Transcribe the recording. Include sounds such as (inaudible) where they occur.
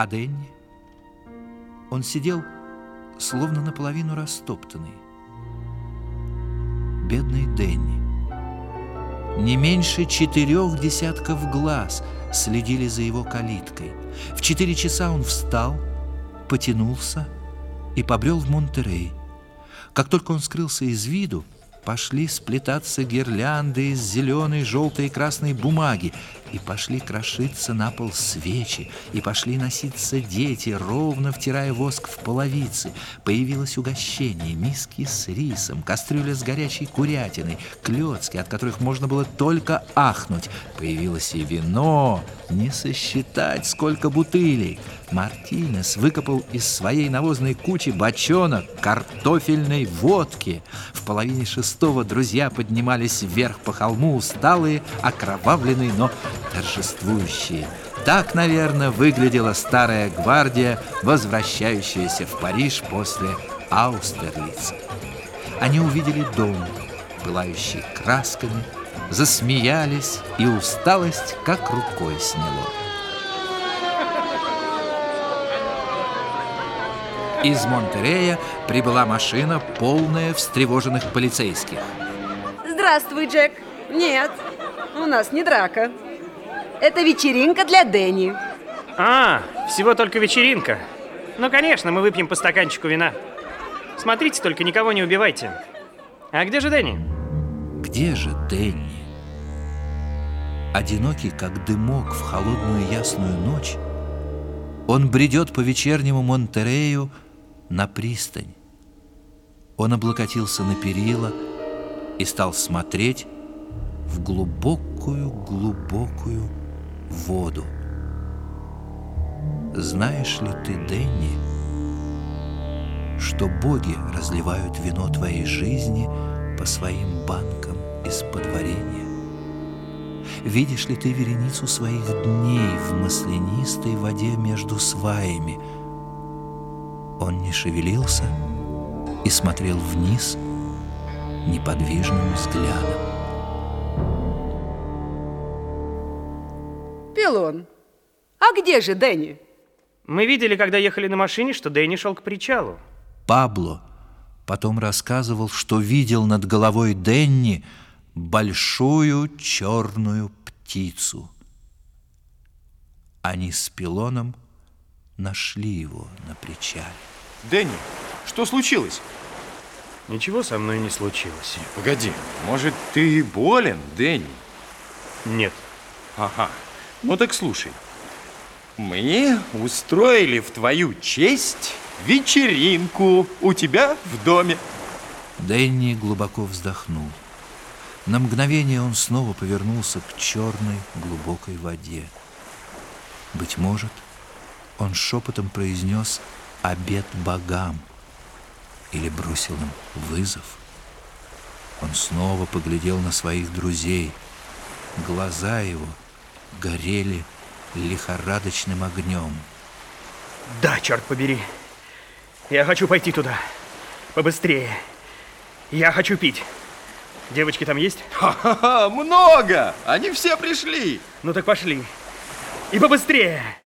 А Дэнни? Он сидел, словно наполовину растоптанный. Бедный Дэнни. Не меньше четырех десятков глаз следили за его калиткой. В четыре часа он встал, потянулся и побрел в Монтерей. Как только он скрылся из виду, пошли сплетаться гирлянды из зеленой, желтой и красной бумаги, и пошли крошиться на пол свечи, и пошли носиться дети, ровно втирая воск в половицы. Появилось угощение, миски с рисом, кастрюля с горячей курятиной, клетки, от которых можно было только ахнуть. Появилось и вино, не сосчитать, сколько бутылей. Мартинес выкопал из своей навозной кучи бочонок картофельной водки. В половине шестого друзья поднимались вверх по холму, усталые, окровавленные, но торжествующие. Так, наверное, выглядела старая гвардия, возвращающаяся в Париж после Аустерлица. Они увидели дом, пылающий красками, засмеялись, и усталость как рукой сняло. Из Монтерея прибыла машина, полная встревоженных полицейских. Здравствуй, Джек. Нет, у нас не драка. Это вечеринка для Дэнни. А, всего только вечеринка. Ну, конечно, мы выпьем по стаканчику вина. Смотрите, только никого не убивайте. А где же Дэнни? Где же Дэнни? Одинокий, как дымок в холодную ясную ночь, он бредет по вечернему Монтерею на пристань. Он облокотился на перила и стал смотреть в глубокую-глубокую воду. Знаешь ли ты, Дэнни, что боги разливают вино твоей жизни по своим банкам из-под варенья? Видишь ли ты вереницу своих дней в маслянистой воде между сваями? Он не шевелился и смотрел вниз неподвижным взглядом. Пилон, а где же Дэнни? Мы видели, когда ехали на машине, что Дэнни шел к причалу. Пабло потом рассказывал, что видел над головой Дэнни большую черную птицу. Они с Пилоном нашли его на причале. Дэнни, что случилось? Ничего со мной не случилось. Погоди, может, ты болен, Дэнни? Нет. Ага. Ну так слушай. Мы устроили в твою честь вечеринку у тебя в доме. Дэнни глубоко вздохнул. На мгновение он снова повернулся к черной глубокой воде. Быть может, он шепотом произнес «обед богам» или бросил им вызов. Он снова поглядел на своих друзей. Глаза его горели лихорадочным огнем. Да, черт побери. Я хочу пойти туда. Побыстрее. Я хочу пить. Девочки там есть? (laughs) Ха-ха-ха, много! Они все пришли. Ну так пошли. И побыстрее.